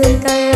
最高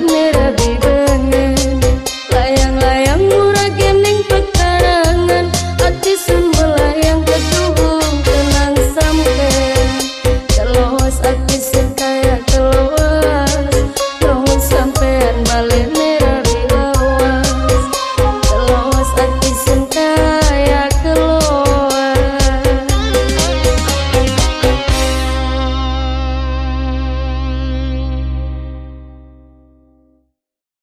मेरा